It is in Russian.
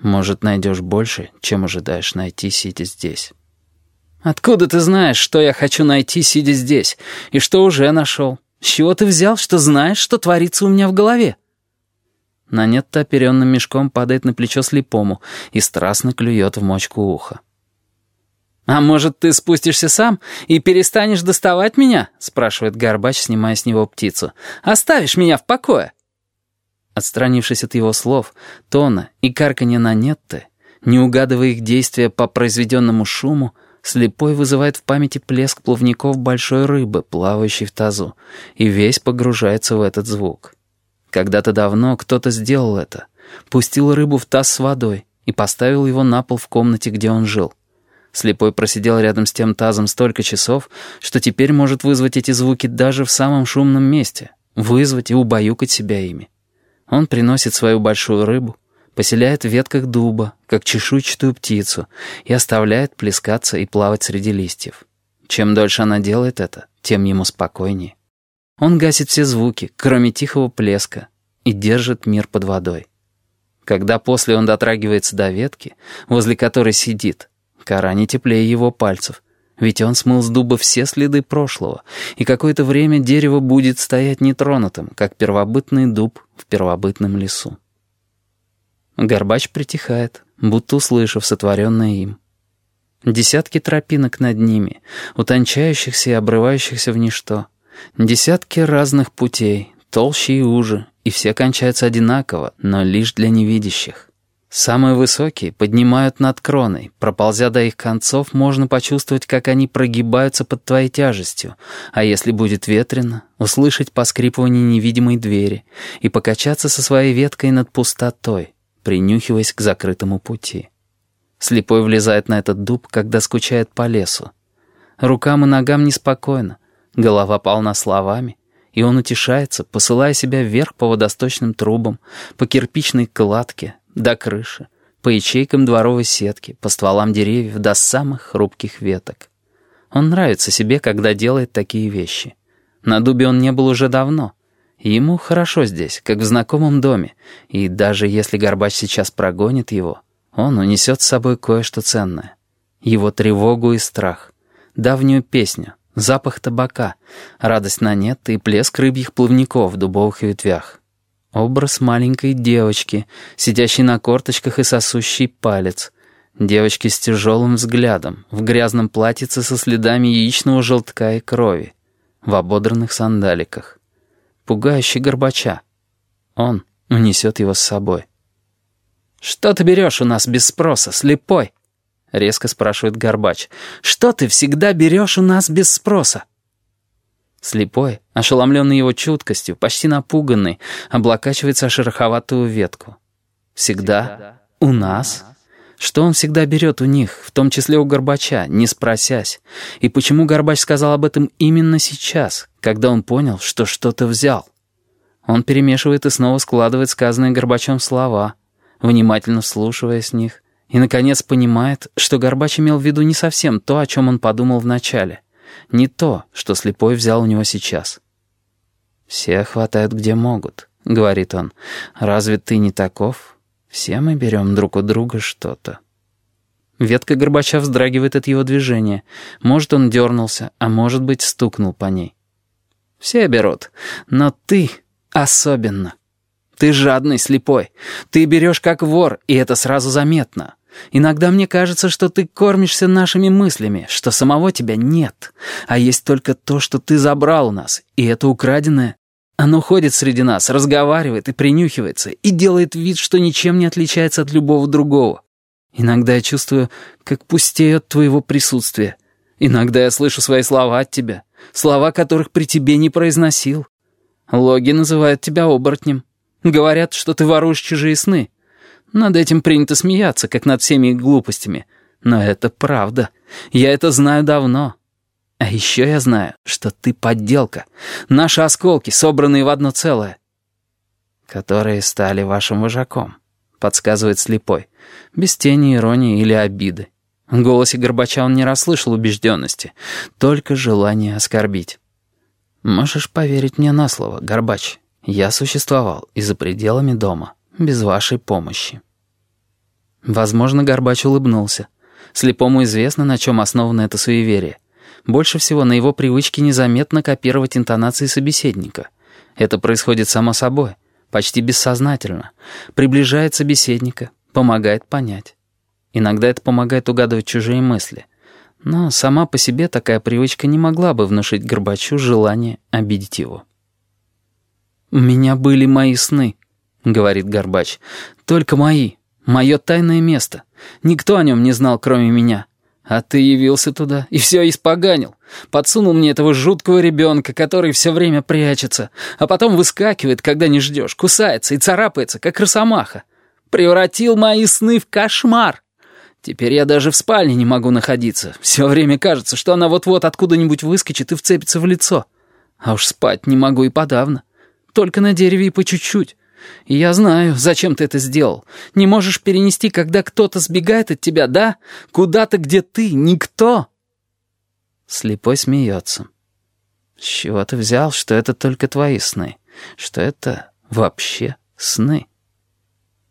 Может, найдешь больше, чем ожидаешь найти, сидя здесь. «Откуда ты знаешь, что я хочу найти, сидя здесь, и что уже нашел? С чего ты взял, что знаешь, что творится у меня в голове?» Нанетта оперенным мешком падает на плечо слепому и страстно клюет в мочку уха. «А может, ты спустишься сам и перестанешь доставать меня?» — спрашивает Горбач, снимая с него птицу. «Оставишь меня в покое?» Отстранившись от его слов, тона и карканья Нанетты, не угадывая их действия по произведенному шуму, слепой вызывает в памяти плеск плавников большой рыбы, плавающей в тазу, и весь погружается в этот звук. Когда-то давно кто-то сделал это, пустил рыбу в таз с водой и поставил его на пол в комнате, где он жил. Слепой просидел рядом с тем тазом столько часов, что теперь может вызвать эти звуки даже в самом шумном месте, вызвать и убаюкать себя ими. Он приносит свою большую рыбу, поселяет в ветках дуба, как чешуйчатую птицу, и оставляет плескаться и плавать среди листьев. Чем дольше она делает это, тем ему спокойнее. Он гасит все звуки, кроме тихого плеска, и держит мир под водой. Когда после он дотрагивается до ветки, возле которой сидит, кора не теплее его пальцев, ведь он смыл с дуба все следы прошлого, и какое-то время дерево будет стоять нетронутым, как первобытный дуб в первобытном лесу. Горбач притихает, будто услышав сотворенное им. Десятки тропинок над ними, утончающихся и обрывающихся в ничто. Десятки разных путей, толще и уже, и все кончаются одинаково, но лишь для невидящих. Самые высокие поднимают над кроной. Проползя до их концов, можно почувствовать, как они прогибаются под твоей тяжестью, а если будет ветрено, услышать поскрипывание невидимой двери и покачаться со своей веткой над пустотой, принюхиваясь к закрытому пути. Слепой влезает на этот дуб, когда скучает по лесу. Рукам и ногам неспокойно, голова полна словами, и он утешается, посылая себя вверх по водосточным трубам, по кирпичной кладке, до крыши, по ячейкам дворовой сетки, по стволам деревьев до самых хрупких веток. Он нравится себе, когда делает такие вещи. На дубе он не был уже давно. Ему хорошо здесь, как в знакомом доме, и даже если Горбач сейчас прогонит его, он унесет с собой кое-что ценное. Его тревогу и страх, давнюю песню, запах табака, радость на нет и плеск рыбьих плавников в дубовых ветвях. Образ маленькой девочки, сидящей на корточках и сосущей палец. Девочки с тяжелым взглядом, в грязном платьице со следами яичного желтка и крови, в ободранных сандаликах. Пугающий Горбача. Он унесет его с собой. «Что ты берешь у нас без спроса, слепой?» — резко спрашивает Горбач. «Что ты всегда берешь у нас без спроса?» Слепой, ошеломленный его чуткостью, почти напуганный, облокачивается о шероховатую ветку. Всегда? У нас? Что он всегда берет у них, в том числе у Горбача, не спросясь? И почему Горбач сказал об этом именно сейчас, когда он понял, что что-то взял? Он перемешивает и снова складывает сказанные Горбачом слова, внимательно вслушиваясь с них, и, наконец, понимает, что Горбач имел в виду не совсем то, о чем он подумал вначале — не то, что слепой взял у него сейчас. «Все хватают где могут», — говорит он. «Разве ты не таков? Все мы берем друг у друга что-то». Ветка Горбача вздрагивает от его движения. Может, он дернулся, а может быть, стукнул по ней. «Все берут, но ты особенно. Ты жадный, слепой. Ты берешь как вор, и это сразу заметно. Иногда мне кажется, что ты кормишься нашими мыслями, что самого тебя нет, а есть только то, что ты забрал у нас, и это украденное. Оно ходит среди нас, разговаривает и принюхивается, и делает вид, что ничем не отличается от любого другого. Иногда я чувствую, как пустеет твоего присутствия. Иногда я слышу свои слова от тебя, слова которых при тебе не произносил. Логи называют тебя оборотнем. Говорят, что ты воруешь чужие сны. Над этим принято смеяться, как над всеми глупостями. Но это правда. Я это знаю давно. А еще я знаю, что ты подделка. Наши осколки, собранные в одно целое. Которые стали вашим вожаком, подсказывает слепой. Без тени иронии или обиды. В голосе Горбача он не расслышал убежденности, только желание оскорбить. «Можешь поверить мне на слово, Горбач. Я существовал и за пределами дома без вашей помощи. Возможно, Горбач улыбнулся. Слепому известно, на чем основано это суеверие. Больше всего на его привычке незаметно копировать интонации собеседника. Это происходит само собой, почти бессознательно. Приближает собеседника, помогает понять. Иногда это помогает угадывать чужие мысли. Но сама по себе такая привычка не могла бы внушить Горбачу желание обидеть его. «У меня были мои сны», — говорит Горбач. «Только мои. Мое тайное место. Никто о нем не знал, кроме меня. А ты явился туда и все испоганил. Подсунул мне этого жуткого ребенка, который все время прячется, а потом выскакивает, когда не ждешь, кусается и царапается, как росомаха. Превратил мои сны в кошмар. Теперь я даже в спальне не могу находиться. Все время кажется, что она вот-вот откуда-нибудь выскочит и вцепится в лицо. А уж спать не могу и подавно. Только на дереве и по чуть-чуть. Я знаю, зачем ты это сделал. Не можешь перенести, когда кто-то сбегает от тебя, да? Куда-то, где ты, никто. Слепой смеется. С чего ты взял, что это только твои сны? Что это вообще сны?